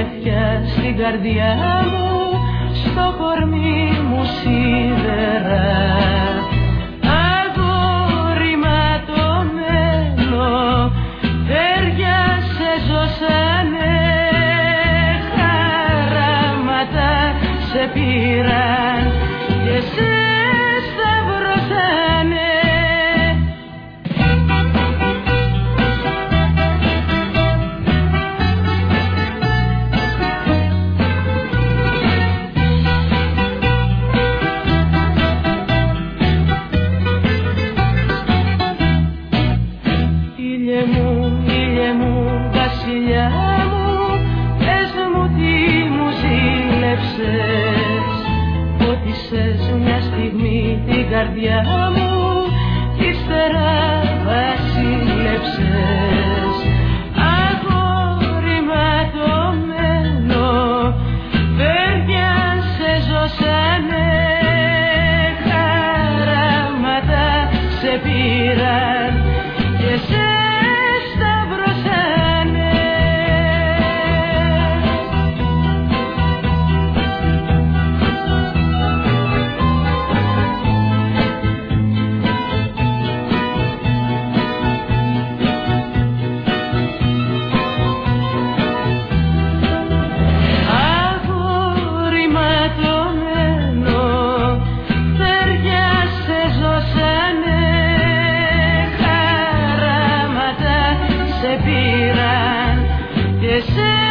συννεφιά στην καρδιά μου στο κορμί μου σίδερα. Πήραν και Μια στιγμή την καρδιά μου Κι ύστερα βασίλεψες. Αγόρι ματωμένο Παιδιά σε ζώσανε Χαράματα σε πήραν This is